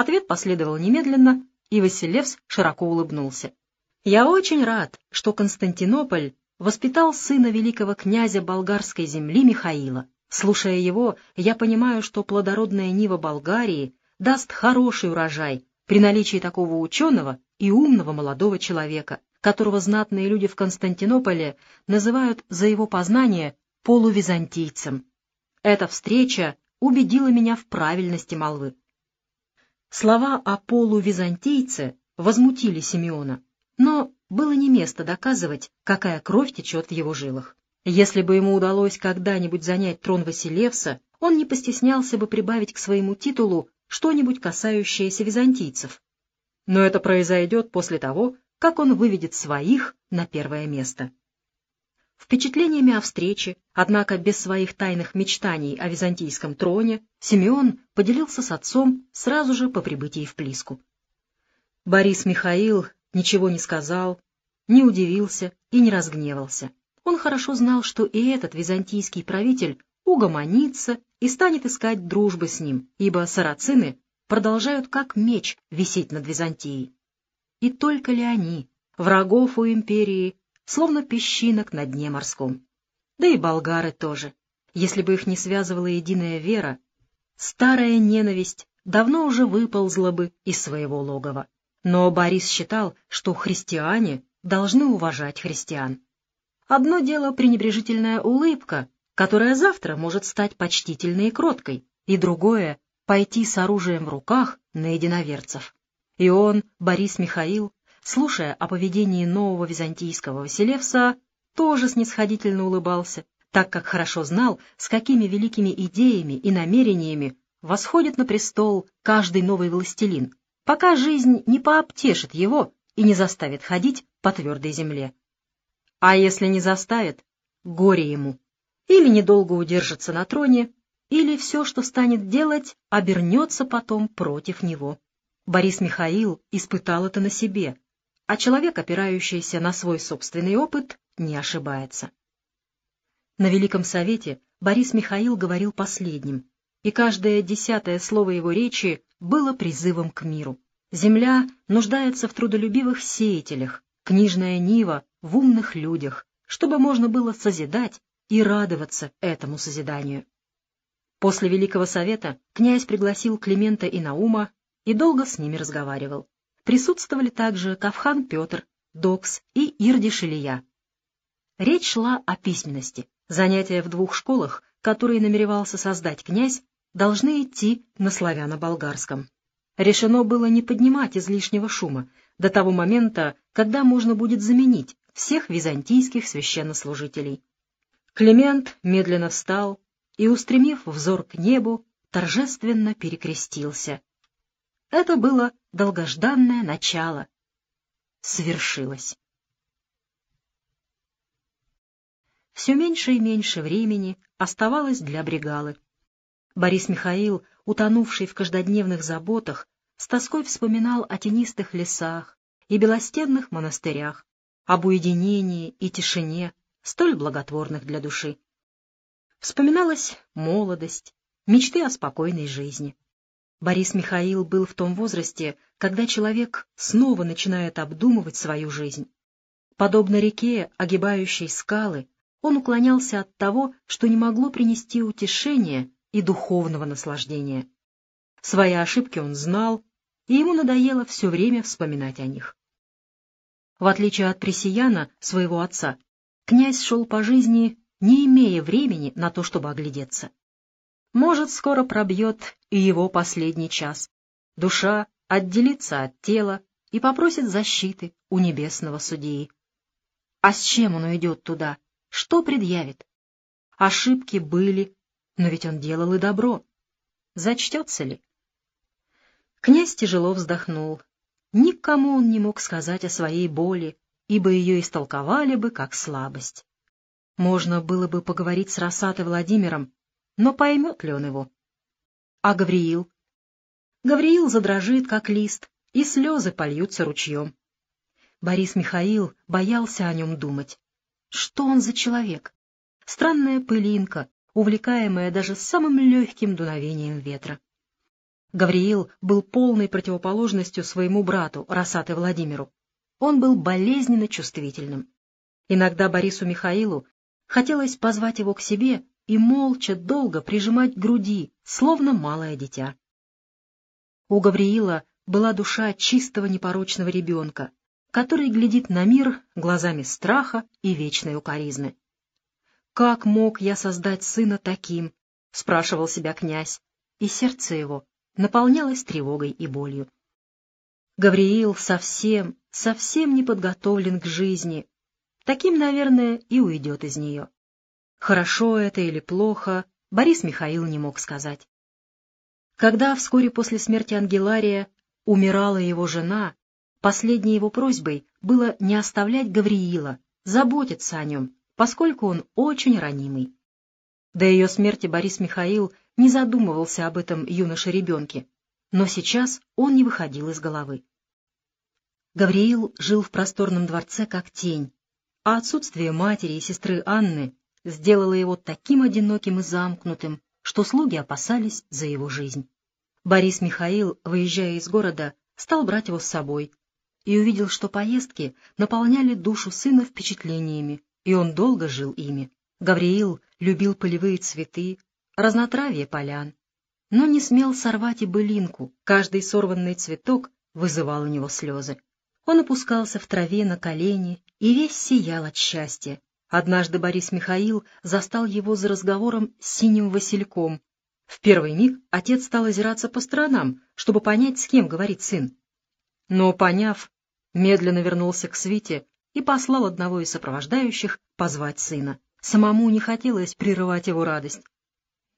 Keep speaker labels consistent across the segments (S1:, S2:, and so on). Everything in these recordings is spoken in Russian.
S1: Ответ последовал немедленно, и Василевс широко улыбнулся. «Я очень рад, что Константинополь воспитал сына великого князя болгарской земли Михаила. Слушая его, я понимаю, что плодородная нива Болгарии даст хороший урожай при наличии такого ученого и умного молодого человека, которого знатные люди в Константинополе называют за его познание полувизантийцем. Эта встреча убедила меня в правильности молвы. Слова о полувизантийце возмутили Симеона, но было не место доказывать, какая кровь течет в его жилах. Если бы ему удалось когда-нибудь занять трон Василевса, он не постеснялся бы прибавить к своему титулу что-нибудь касающееся византийцев. Но это произойдет после того, как он выведет своих на первое место. Впечатлениями о встрече, однако без своих тайных мечтаний о византийском троне, Симеон поделился с отцом сразу же по прибытии в Плиску. Борис Михаил ничего не сказал, не удивился и не разгневался. Он хорошо знал, что и этот византийский правитель угомонится и станет искать дружбы с ним, ибо сарацины продолжают как меч висеть над Византией. И только ли они, врагов у империи, словно песчинок на дне морском? Да и болгары тоже. Если бы их не связывала единая вера, старая ненависть давно уже выползла бы из своего логова. Но Борис считал, что христиане должны уважать христиан. Одно дело пренебрежительная улыбка, которая завтра может стать почтительной и кроткой, и другое — пойти с оружием в руках на единоверцев. И он, Борис Михаил, слушая о поведении нового византийского Василевса, тоже снисходительно улыбался, так как хорошо знал, с какими великими идеями и намерениями восходит на престол каждый новый властелин, пока жизнь не пообтешит его и не заставит ходить по твердой земле. А если не заставит, горе ему или недолго удержится на троне, или все, что станет делать, обернется потом против него. Борис Михаил испытал это на себе, а человек, опирающийся на свой собственный опыт, не ошибается. На Великом Совете Борис Михаил говорил последним, и каждое десятое слово его речи было призывом к миру. Земля нуждается в трудолюбивых сеятелях, книжная нива в умных людях, чтобы можно было созидать и радоваться этому созиданию. После Великого Совета князь пригласил Климента и Наума и долго с ними разговаривал. Присутствовали также Кавхан Петр, Докс и Ирди Шилия. Речь шла о письменности. Занятия в двух школах, которые намеревался создать князь, должны идти на славяно-болгарском. Решено было не поднимать излишнего шума до того момента, когда можно будет заменить всех византийских священнослужителей. Климент медленно встал и, устремив взор к небу, торжественно перекрестился. Это было долгожданное начало. Свершилось. Все меньше и меньше времени оставалось для бригалы. Борис Михаил, утонувший в каждодневных заботах, с тоской вспоминал о тенистых лесах и белостенных монастырях, об уединении и тишине, столь благотворных для души. Вспоминалась молодость, мечты о спокойной жизни. Борис Михаил был в том возрасте, когда человек снова начинает обдумывать свою жизнь. Подобно реке, огибающей скалы, он уклонялся от того, что не могло принести утешения и духовного наслаждения. Свои ошибки он знал, и ему надоело все время вспоминать о них. В отличие от Пресияна, своего отца, князь шел по жизни, не имея времени на то, чтобы оглядеться. Может, скоро пробьет и его последний час. Душа отделится от тела и попросит защиты у небесного судьи. А с чем он уйдет туда? Что предъявит? Ошибки были, но ведь он делал и добро. Зачтется ли? Князь тяжело вздохнул. Никому он не мог сказать о своей боли, ибо ее истолковали бы как слабость. Можно было бы поговорить с Росатой Владимиром, но поймет ли он его? А Гавриил? Гавриил задрожит, как лист, и слезы польются ручьем. Борис Михаил боялся о нем думать. Что он за человек? Странная пылинка, увлекаемая даже самым легким дуновением ветра. Гавриил был полной противоположностью своему брату, Росаты Владимиру. Он был болезненно чувствительным. Иногда Борису Михаилу хотелось позвать его к себе и молча долго прижимать к груди, словно малое дитя. У Гавриила была душа чистого непорочного ребенка, который глядит на мир глазами страха и вечной укоризны. «Как мог я создать сына таким?» — спрашивал себя князь, и сердце его наполнялось тревогой и болью. Гавриил совсем, совсем не подготовлен к жизни. Таким, наверное, и уйдет из нее. Хорошо это или плохо, Борис Михаил не мог сказать. Когда вскоре после смерти Ангелария умирала его жена, последней его просьбой было не оставлять Гавриила, заботиться о нем, поскольку он очень ранимый. До ее смерти Борис Михаил не задумывался об этом юноше-ребенке, но сейчас он не выходил из головы. Гавриил жил в просторном дворце как тень, а отсутствие матери и сестры Анны сделало его таким одиноким и замкнутым, что слуги опасались за его жизнь. Борис Михаил, выезжая из города, стал брать его с собой и увидел, что поездки наполняли душу сына впечатлениями, и он долго жил ими. Гавриил любил полевые цветы, разнотравье полян, но не смел сорвать и былинку, каждый сорванный цветок вызывал у него слезы. Он опускался в траве на колени и весь сиял от счастья, Однажды Борис Михаил застал его за разговором с синим Васильком. В первый миг отец стал озираться по сторонам, чтобы понять, с кем говорит сын. Но, поняв, медленно вернулся к свите и послал одного из сопровождающих позвать сына. Самому не хотелось прерывать его радость.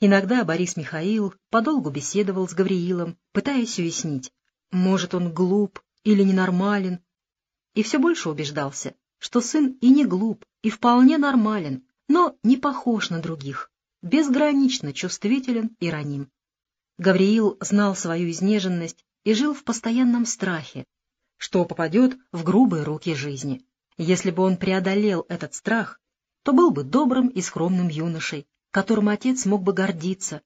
S1: Иногда Борис Михаил подолгу беседовал с Гавриилом, пытаясь уяснить, может, он глуп или ненормален, и все больше убеждался, что сын и не глуп, и вполне нормален, но не похож на других, безгранично чувствителен и раним. Гавриил знал свою изнеженность и жил в постоянном страхе, что попадет в грубые руки жизни. Если бы он преодолел этот страх, то был бы добрым и скромным юношей, которым отец мог бы гордиться.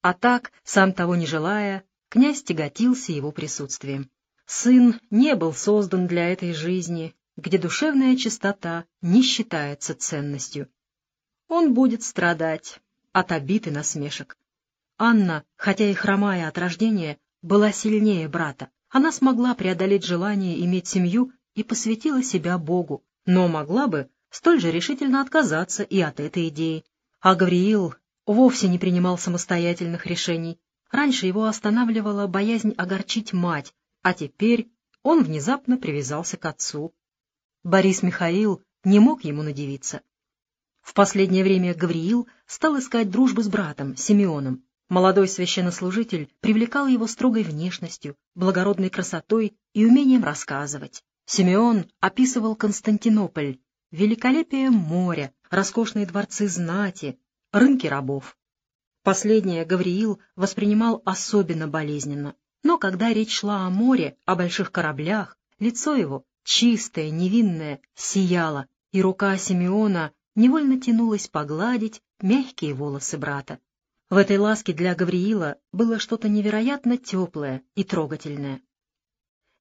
S1: А так, сам того не желая, князь тяготился его присутствием. Сын не был создан для этой жизни где душевная чистота не считается ценностью. Он будет страдать от обид и насмешек. Анна, хотя и хромая от рождения, была сильнее брата. Она смогла преодолеть желание иметь семью и посвятила себя Богу, но могла бы столь же решительно отказаться и от этой идеи. А Гавриил вовсе не принимал самостоятельных решений. Раньше его останавливала боязнь огорчить мать, а теперь он внезапно привязался к отцу. Борис Михаил не мог ему надевиться. В последнее время Гавриил стал искать дружбы с братом, Симеоном. Молодой священнослужитель привлекал его строгой внешностью, благородной красотой и умением рассказывать. Симеон описывал Константинополь, великолепие моря, роскошные дворцы знати, рынки рабов. Последнее Гавриил воспринимал особенно болезненно. Но когда речь шла о море, о больших кораблях, лицо его чистая, невинная, сияла, и рука Симеона невольно тянулась погладить мягкие волосы брата. В этой ласке для Гавриила было что-то невероятно теплое и трогательное.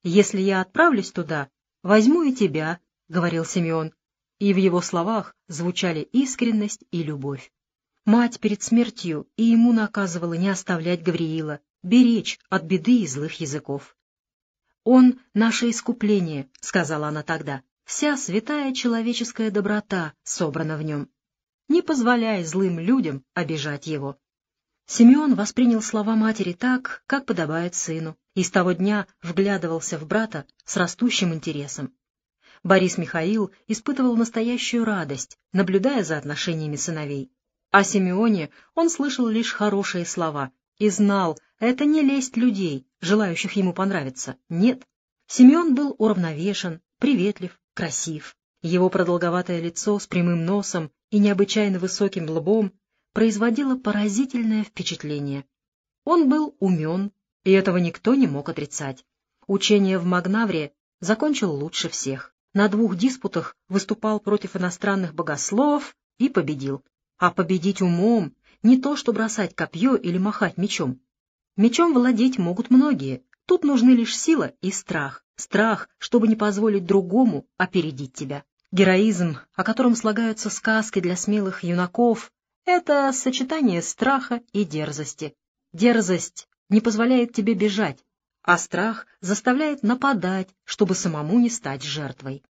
S1: «Если я отправлюсь туда, возьму и тебя», — говорил Симеон, и в его словах звучали искренность и любовь. Мать перед смертью и ему наказывала не оставлять Гавриила, беречь от беды и злых языков. «Он — наше искупление», — сказала она тогда. «Вся святая человеческая доброта собрана в нем. Не позволяй злым людям обижать его». Симеон воспринял слова матери так, как подобает сыну, и с того дня вглядывался в брата с растущим интересом. Борис Михаил испытывал настоящую радость, наблюдая за отношениями сыновей. О Симеоне он слышал лишь хорошие слова и знал, это не лесть людей, желающих ему понравиться. Нет. Семен был уравновешен, приветлив, красив. Его продолговатое лицо с прямым носом и необычайно высоким лбом производило поразительное впечатление. Он был умен, и этого никто не мог отрицать. Учение в Магнавре закончил лучше всех. На двух диспутах выступал против иностранных богословов и победил. А победить умом — не то, что бросать копье или махать мечом. Мечом владеть могут многие. Тут нужны лишь сила и страх. Страх, чтобы не позволить другому опередить тебя. Героизм, о котором слагаются сказки для смелых юнаков, это сочетание страха и дерзости. Дерзость не позволяет тебе бежать, а страх заставляет нападать, чтобы самому не стать жертвой.